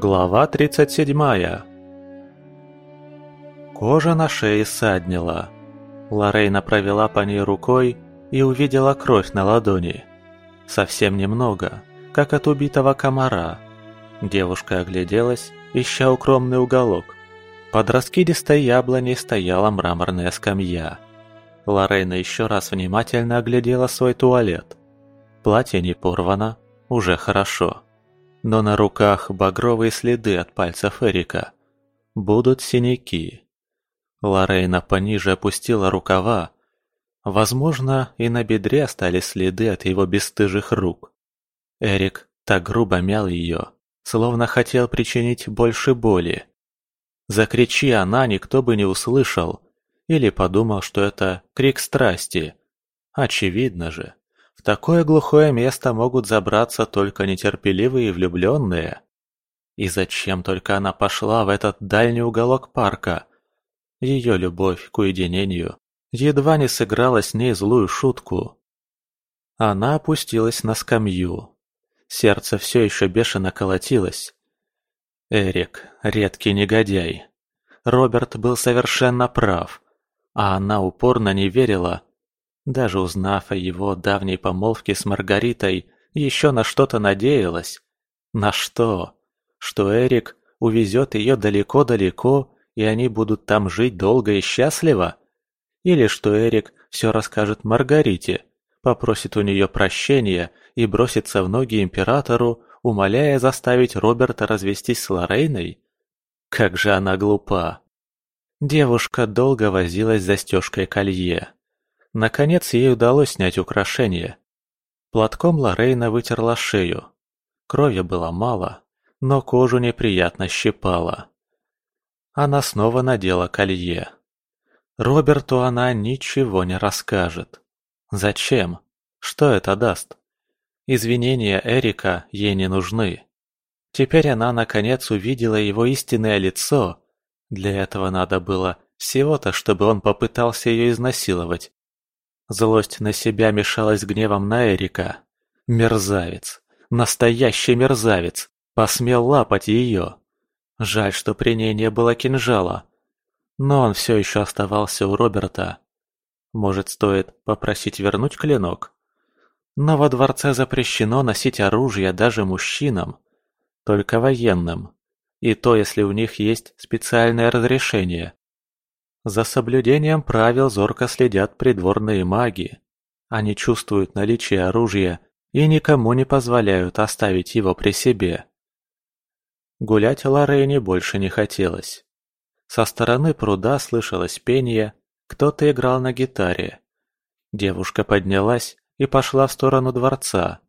Глава 37 Кожа на шее саднила. Лорейна провела по ней рукой и увидела кровь на ладони. Совсем немного, как от убитого комара. Девушка огляделась, ища укромный уголок. Под раскидистой яблоней стояла мраморная скамья. Лорейна еще раз внимательно оглядела свой туалет. Платье не порвано, уже хорошо но на руках багровые следы от пальцев Эрика. Будут синяки. Лорейна пониже опустила рукава. Возможно, и на бедре остались следы от его бесстыжих рук. Эрик так грубо мял ее, словно хотел причинить больше боли. Закричи она, никто бы не услышал, или подумал, что это крик страсти. Очевидно же. В такое глухое место могут забраться только нетерпеливые влюбленные. И зачем только она пошла в этот дальний уголок парка? Ее любовь к уединению едва не сыграла с ней злую шутку. Она опустилась на скамью. Сердце все еще бешено колотилось. Эрик – редкий негодяй. Роберт был совершенно прав, а она упорно не верила, даже узнав о его давней помолвке с Маргаритой, еще на что-то надеялась. На что? Что Эрик увезет ее далеко-далеко, и они будут там жить долго и счастливо? Или что Эрик все расскажет Маргарите, попросит у нее прощения и бросится в ноги императору, умоляя заставить Роберта развестись с Лорейной? Как же она глупа! Девушка долго возилась с застежкой колье. Наконец ей удалось снять украшение. Платком Лорейна вытерла шею. Крови было мало, но кожу неприятно щипала. Она снова надела колье. Роберту она ничего не расскажет. Зачем? Что это даст? Извинения Эрика ей не нужны. Теперь она наконец увидела его истинное лицо. Для этого надо было всего-то, чтобы он попытался ее изнасиловать. Злость на себя мешалась гневом на Эрика. Мерзавец. Настоящий мерзавец. Посмел лапать ее. Жаль, что при ней не было кинжала. Но он все еще оставался у Роберта. Может, стоит попросить вернуть клинок? Но во дворце запрещено носить оружие даже мужчинам. Только военным. И то, если у них есть специальное разрешение. За соблюдением правил зорко следят придворные маги. Они чувствуют наличие оружия и никому не позволяют оставить его при себе. Гулять Лорейне больше не хотелось. Со стороны пруда слышалось пение, кто-то играл на гитаре. Девушка поднялась и пошла в сторону дворца.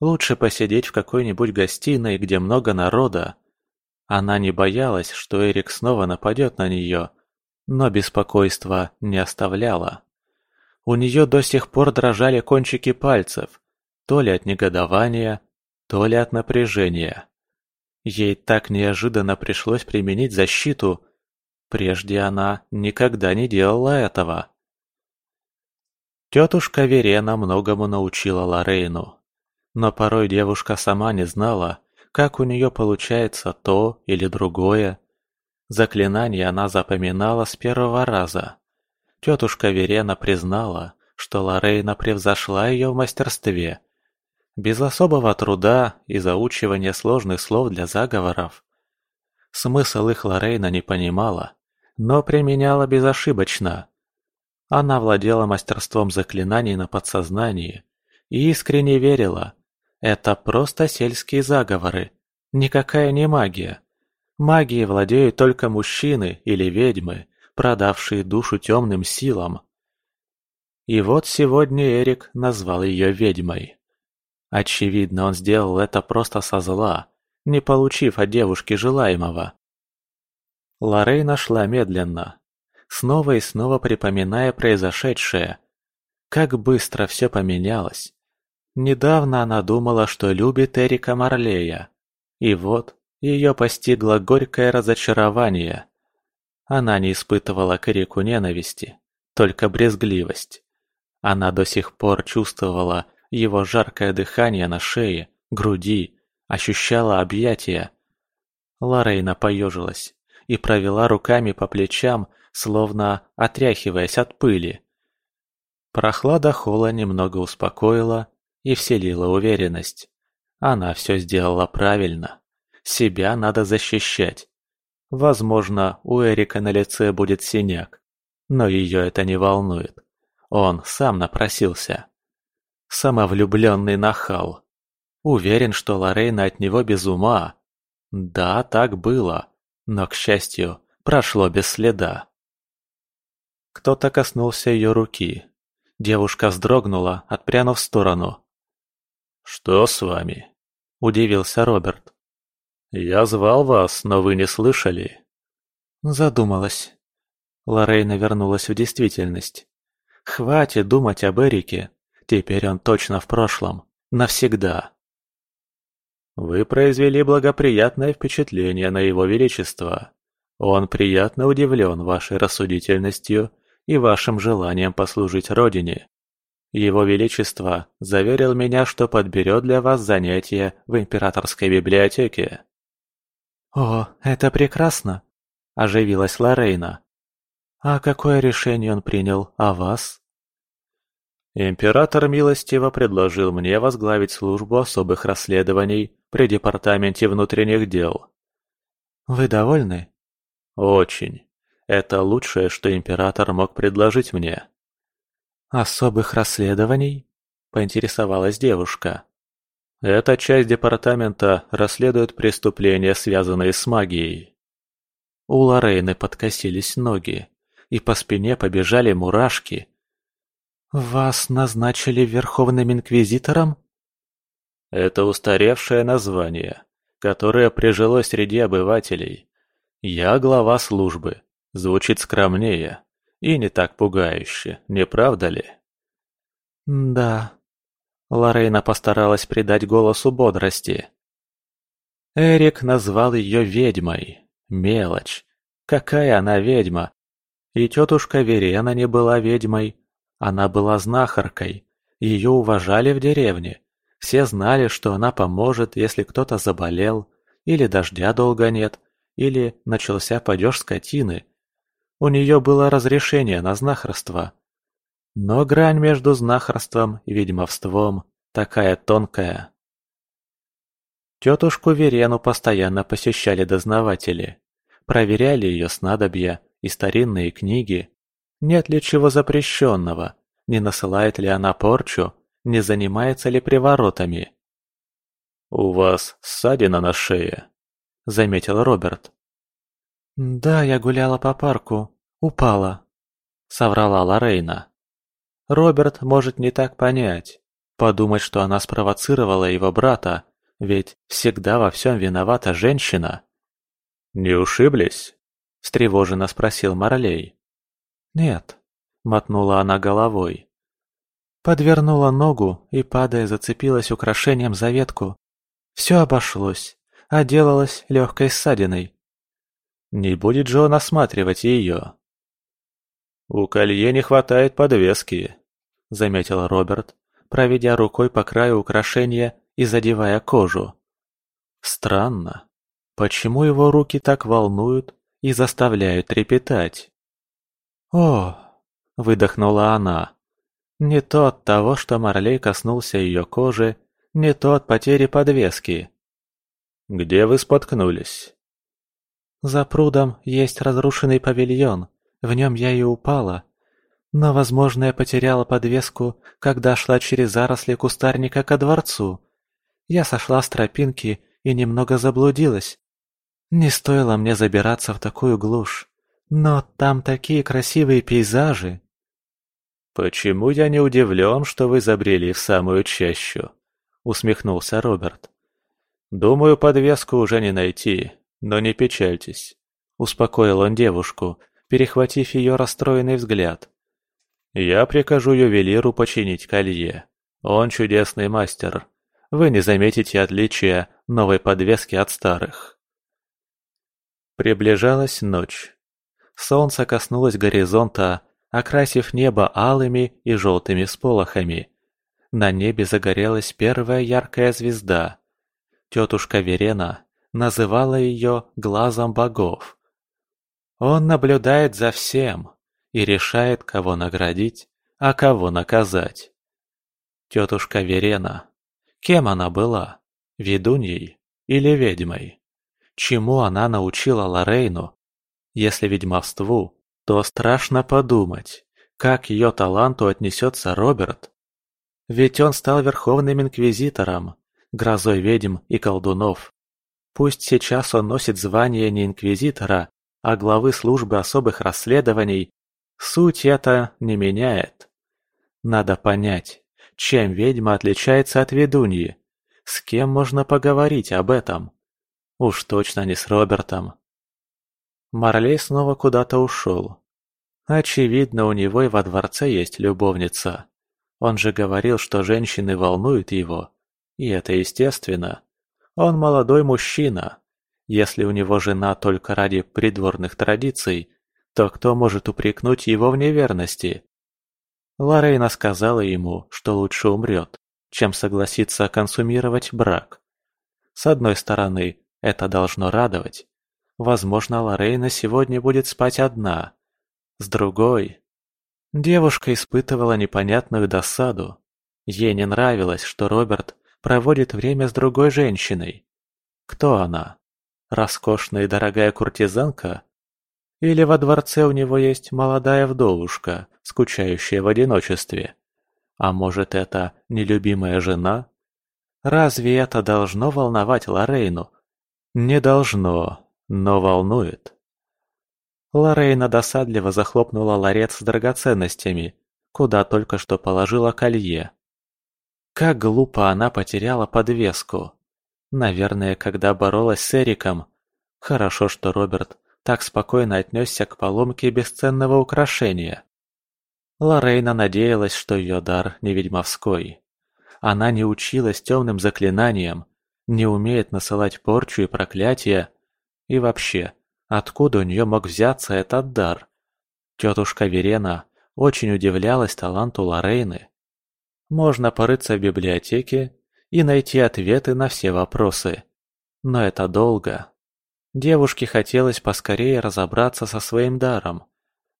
Лучше посидеть в какой-нибудь гостиной, где много народа. Она не боялась, что Эрик снова нападет на нее – но беспокойство не оставляло. У нее до сих пор дрожали кончики пальцев, то ли от негодования, то ли от напряжения. Ей так неожиданно пришлось применить защиту, прежде она никогда не делала этого. Тетушка Верена многому научила Лорейну, но порой девушка сама не знала, как у нее получается то или другое. Заклинание она запоминала с первого раза. Тетушка Верена признала, что Лорейна превзошла ее в мастерстве. Без особого труда и заучивания сложных слов для заговоров. Смысл их Лорейна не понимала, но применяла безошибочно. Она владела мастерством заклинаний на подсознании и искренне верила. Это просто сельские заговоры, никакая не магия. Магией владеют только мужчины или ведьмы, продавшие душу темным силам. И вот сегодня Эрик назвал ее ведьмой. Очевидно, он сделал это просто со зла, не получив от девушки желаемого. Лоррейна шла медленно, снова и снова припоминая произошедшее. Как быстро все поменялось. Недавно она думала, что любит Эрика Марлея. И вот ее постигло горькое разочарование. Она не испытывала к Эрику ненависти, только брезгливость. Она до сих пор чувствовала его жаркое дыхание на шее, груди, ощущала объятия. Лорейна поежилась и провела руками по плечам, словно отряхиваясь от пыли. Прохлада холла немного успокоила и вселила уверенность. Она все сделала правильно. Себя надо защищать. Возможно, у Эрика на лице будет синяк, но ее это не волнует. Он сам напросился. Самовлюбленный нахал. Уверен, что Лорейна от него без ума. Да, так было, но, к счастью, прошло без следа. Кто-то коснулся ее руки. Девушка вздрогнула, отпрянув в сторону. «Что с вами?» – удивился Роберт. «Я звал вас, но вы не слышали». Задумалась. Лорейна вернулась в действительность. Хватит думать об Эрике. Теперь он точно в прошлом. Навсегда. Вы произвели благоприятное впечатление на его величество. Он приятно удивлен вашей рассудительностью и вашим желанием послужить родине. Его Величество заверил меня, что подберет для вас занятия в императорской библиотеке. «О, это прекрасно!» – оживилась Лорейна. «А какое решение он принял о вас?» Император милостиво предложил мне возглавить службу особых расследований при Департаменте внутренних дел. Вы довольны? Очень. Это лучшее, что император мог предложить мне. Особых расследований? Поинтересовалась девушка. Эта часть департамента расследует преступления, связанные с магией. У Лорейны подкосились ноги, и по спине побежали мурашки. «Вас назначили Верховным Инквизитором?» Это устаревшее название, которое прижилось среди обывателей. Я глава службы. Звучит скромнее и не так пугающе, не правда ли? Да. Лорейна постаралась придать голосу бодрости. Эрик назвал ее ведьмой. Мелочь. Какая она ведьма? И тетушка Верена не была ведьмой. Она была знахаркой. Ее уважали в деревне. Все знали, что она поможет, если кто-то заболел, или дождя долго нет, или начался падеж скотины. У нее было разрешение на знахарство. Но грань между знахарством и ведьмовством такая тонкая. Тетушку Верену постоянно посещали дознаватели. Проверяли ее снадобья и старинные книги. Нет ли чего запрещенного, не насылает ли она порчу не занимается ли приворотами. «У вас ссадина на шее», — заметил Роберт. «Да, я гуляла по парку. Упала», — соврала Лорейна. Роберт может не так понять, подумать, что она спровоцировала его брата, ведь всегда во всем виновата женщина. «Не ушиблись?» – встревоженно спросил Марлей. «Нет», – мотнула она головой. Подвернула ногу и, падая, зацепилась украшением за ветку. Все обошлось, а делалось легкой ссадиной. Не будет же он осматривать ее. «У колье не хватает подвески», — заметил Роберт, проведя рукой по краю украшения и задевая кожу. Странно. Почему его руки так волнуют и заставляют трепетать? «О!» — выдохнула она. Не то от того, что Марлей коснулся ее кожи, не то от потери подвески. «Где вы споткнулись?» «За прудом есть разрушенный павильон, в нем я и упала. Но, возможно, я потеряла подвеску, когда шла через заросли кустарника ко дворцу. Я сошла с тропинки и немного заблудилась. Не стоило мне забираться в такую глушь. Но там такие красивые пейзажи. «Почему я не удивлен, что вы забрели в самую чащу?» — усмехнулся Роберт. «Думаю, подвеску уже не найти, но не печальтесь», — успокоил он девушку, перехватив ее расстроенный взгляд. «Я прикажу ювелиру починить колье. Он чудесный мастер. Вы не заметите отличия новой подвески от старых». Приближалась ночь. Солнце коснулось горизонта, окрасив небо алыми и желтыми сполохами. На небе загорелась первая яркая звезда. Тетушка Верена называла ее «глазом богов». Он наблюдает за всем и решает, кого наградить, а кого наказать. Тетушка Верена. Кем она была? Ведуньей или ведьмой? Чему она научила Лорейну? Если ведьмовству, то страшно подумать, как ее таланту отнесется Роберт. Ведь он стал верховным инквизитором, грозой ведьм и колдунов. Пусть сейчас он носит звание не инквизитора, а главы службы особых расследований, суть это не меняет. Надо понять, чем ведьма отличается от ведуньи, с кем можно поговорить об этом. Уж точно не с Робертом. Марлей снова куда-то ушел. Очевидно, у него и во дворце есть любовница. Он же говорил, что женщины волнуют его. И это естественно. Он молодой мужчина. Если у него жена только ради придворных традиций, то кто может упрекнуть его в неверности? Лорейна сказала ему, что лучше умрет, чем согласиться консумировать брак. С одной стороны, это должно радовать. Возможно, Лорейна сегодня будет спать одна. С другой... Девушка испытывала непонятную досаду. Ей не нравилось, что Роберт проводит время с другой женщиной. Кто она? Роскошная и дорогая куртизанка? Или во дворце у него есть молодая вдовушка, скучающая в одиночестве? А может, это нелюбимая жена? Разве это должно волновать Лорейну? Не должно, но волнует. Лорейна досадливо захлопнула ларец с драгоценностями, куда только что положила колье. Как глупо она потеряла подвеску. Наверное, когда боролась с Эриком. Хорошо, что Роберт так спокойно отнесся к поломке бесценного украшения. Лорейна надеялась, что ее дар не ведьмовской. Она не училась темным заклинаниям, не умеет насылать порчу и проклятия. И вообще, откуда у нее мог взяться этот дар? Тетушка Верена очень удивлялась таланту Лорейны. Можно порыться в библиотеке и найти ответы на все вопросы. Но это долго. Девушке хотелось поскорее разобраться со своим даром.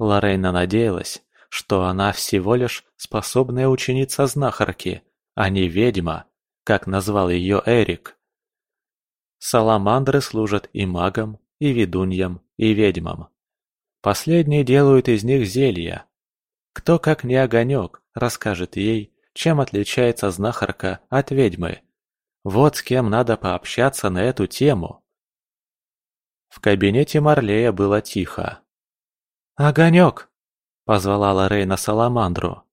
Лорейна надеялась, что она всего лишь способная ученица знахарки, а не ведьма как назвал ее Эрик. Саламандры служат и магам, и ведуньям, и ведьмам. Последние делают из них зелья. Кто, как не огонек, расскажет ей, чем отличается знахарка от ведьмы. Вот с кем надо пообщаться на эту тему. В кабинете Марлея было тихо. «Огонек!» — позвала Лорейна Саламандру.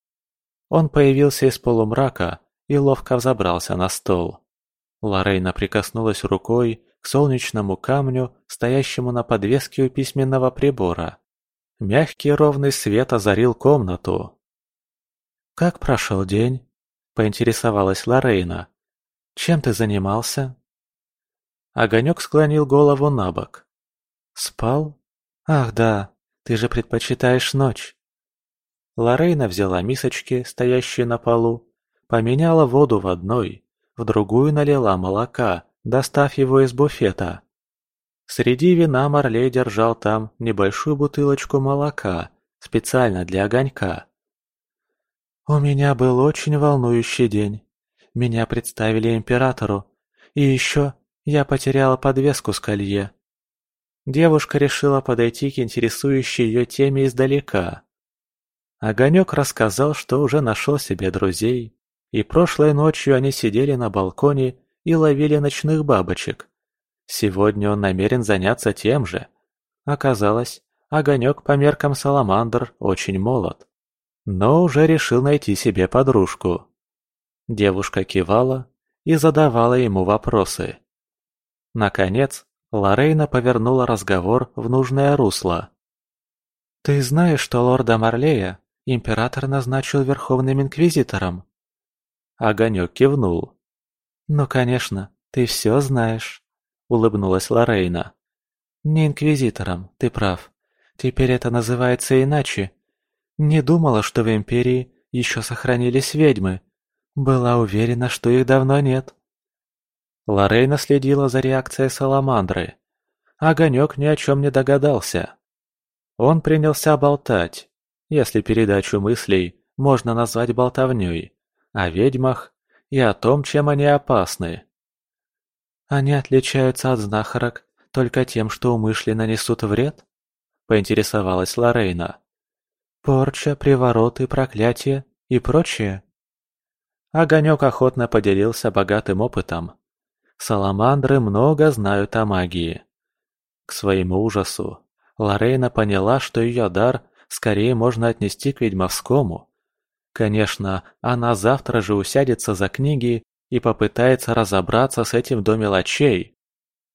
Он появился из полумрака, и ловко взобрался на стол. Лорейна прикоснулась рукой к солнечному камню, стоящему на подвеске у письменного прибора. Мягкий ровный свет озарил комнату. «Как прошел день?» – поинтересовалась Лорейна. «Чем ты занимался?» Огонек склонил голову на бок. «Спал? Ах да, ты же предпочитаешь ночь». Лорейна взяла мисочки, стоящие на полу, Поменяла воду в одной, в другую налила молока, достав его из буфета. Среди вина Марлей держал там небольшую бутылочку молока, специально для огонька. «У меня был очень волнующий день. Меня представили императору. И еще я потеряла подвеску с колье». Девушка решила подойти к интересующей ее теме издалека. Огонек рассказал, что уже нашел себе друзей, и прошлой ночью они сидели на балконе и ловили ночных бабочек. Сегодня он намерен заняться тем же. Оказалось, огонек по меркам саламандр очень молод. Но уже решил найти себе подружку. Девушка кивала и задавала ему вопросы. Наконец, Лорейна повернула разговор в нужное русло. «Ты знаешь, что лорда Марлея император назначил Верховным Инквизитором?» Огонек кивнул. «Ну, конечно, ты все знаешь», — улыбнулась Лорейна. «Не инквизитором, ты прав. Теперь это называется иначе. Не думала, что в Империи еще сохранились ведьмы. Была уверена, что их давно нет». Лорейна следила за реакцией Саламандры. Огонек ни о чем не догадался. Он принялся болтать, если передачу мыслей можно назвать болтовней, о ведьмах и о том, чем они опасны. «Они отличаются от знахарок только тем, что умышленно несут вред?» – поинтересовалась Лорейна. «Порча, привороты, проклятия и прочее?» Огонек охотно поделился богатым опытом. Саламандры много знают о магии. К своему ужасу, Лорейна поняла, что ее дар скорее можно отнести к ведьмовскому. Конечно, она завтра же усядется за книги и попытается разобраться с этим до мелочей.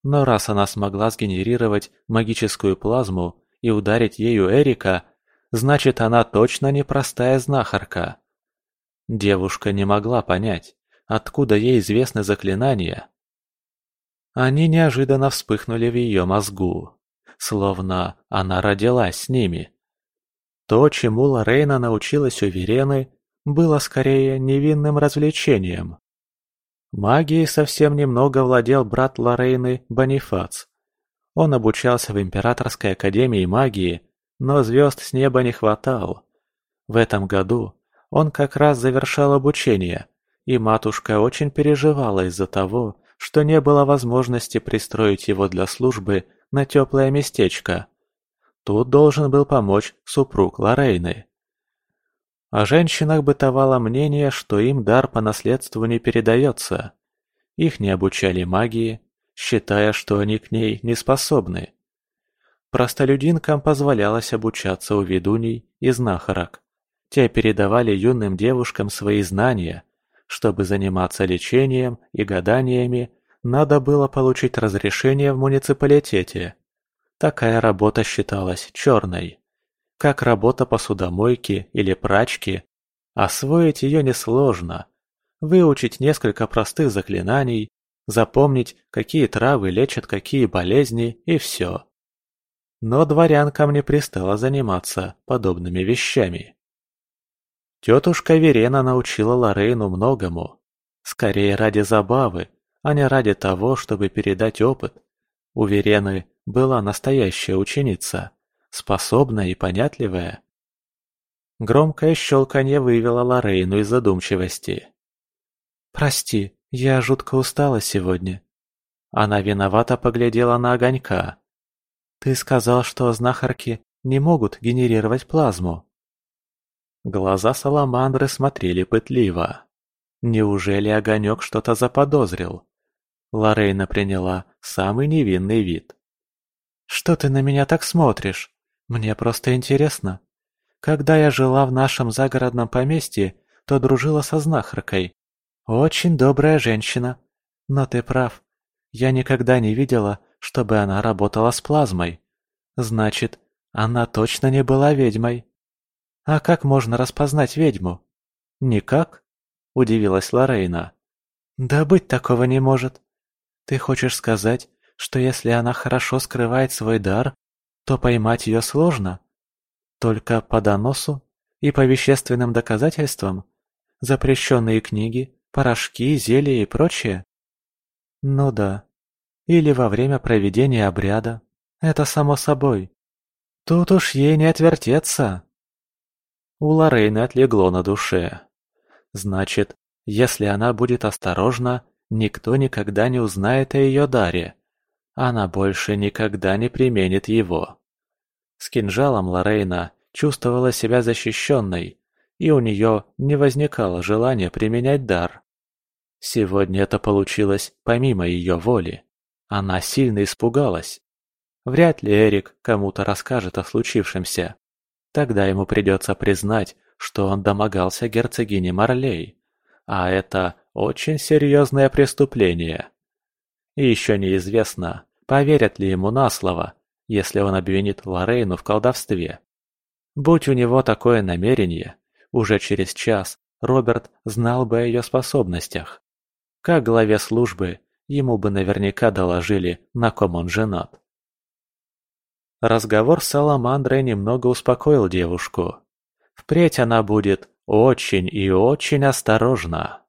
Но раз она смогла сгенерировать магическую плазму и ударить ею Эрика, значит она точно не простая знахарка. Девушка не могла понять, откуда ей известны заклинания. Они неожиданно вспыхнули в ее мозгу, словно она родилась с ними. То, чему Лорейна научилась у Верены, было скорее невинным развлечением. Магией совсем немного владел брат Лорейны Бонифац. Он обучался в Императорской Академии Магии, но звезд с неба не хватало. В этом году он как раз завершал обучение, и матушка очень переживала из-за того, что не было возможности пристроить его для службы на теплое местечко. Тут должен был помочь супруг Лорейны. О женщинах бытовало мнение, что им дар по наследству не передается. Их не обучали магии, считая, что они к ней не способны. Простолюдинкам позволялось обучаться у ведуней и знахарок. Те передавали юным девушкам свои знания. Чтобы заниматься лечением и гаданиями, надо было получить разрешение в муниципалитете. Такая работа считалась черной. Как работа посудомойки или прачки. Освоить ее несложно. Выучить несколько простых заклинаний, запомнить, какие травы лечат какие болезни и все. Но дворянкам не пристало заниматься подобными вещами. Тетушка Верена научила Лорейну многому. Скорее ради забавы, а не ради того, чтобы передать опыт. У Верены была настоящая ученица, способная и понятливая. Громкое щелканье вывело Лорейну из задумчивости. «Прости, я жутко устала сегодня». Она виновато поглядела на огонька. «Ты сказал, что знахарки не могут генерировать плазму». Глаза Саламандры смотрели пытливо. Неужели огонек что-то заподозрил? Лорейна приняла самый невинный вид. «Что ты на меня так смотришь? Мне просто интересно. Когда я жила в нашем загородном поместье, то дружила со знахаркой. Очень добрая женщина. Но ты прав. Я никогда не видела, чтобы она работала с плазмой. Значит, она точно не была ведьмой. «А как можно распознать ведьму?» «Никак?» – удивилась Лорейна. «Да быть такого не может. Ты хочешь сказать, что если она хорошо скрывает свой дар, то поймать ее сложно? Только по доносу и по вещественным доказательствам? Запрещенные книги, порошки, зелья и прочее? Ну да. Или во время проведения обряда. Это само собой. Тут уж ей не отвертеться. У Лоррейны отлегло на душе. Значит, если она будет осторожна, никто никогда не узнает о ее даре. Она больше никогда не применит его. С кинжалом Лорейна чувствовала себя защищенной, и у нее не возникало желания применять дар. Сегодня это получилось помимо ее воли. Она сильно испугалась. Вряд ли Эрик кому-то расскажет о случившемся. Тогда ему придется признать, что он домогался герцогини Марлей, а это очень серьезное преступление. И еще неизвестно, поверят ли ему на слово, если он обвинит Лорейну в колдовстве. Будь у него такое намерение, уже через час Роберт знал бы о ее способностях. Как главе службы, ему бы наверняка доложили, на ком он женат. Разговор с Саламандрой немного успокоил девушку. Впредь она будет очень и очень осторожна.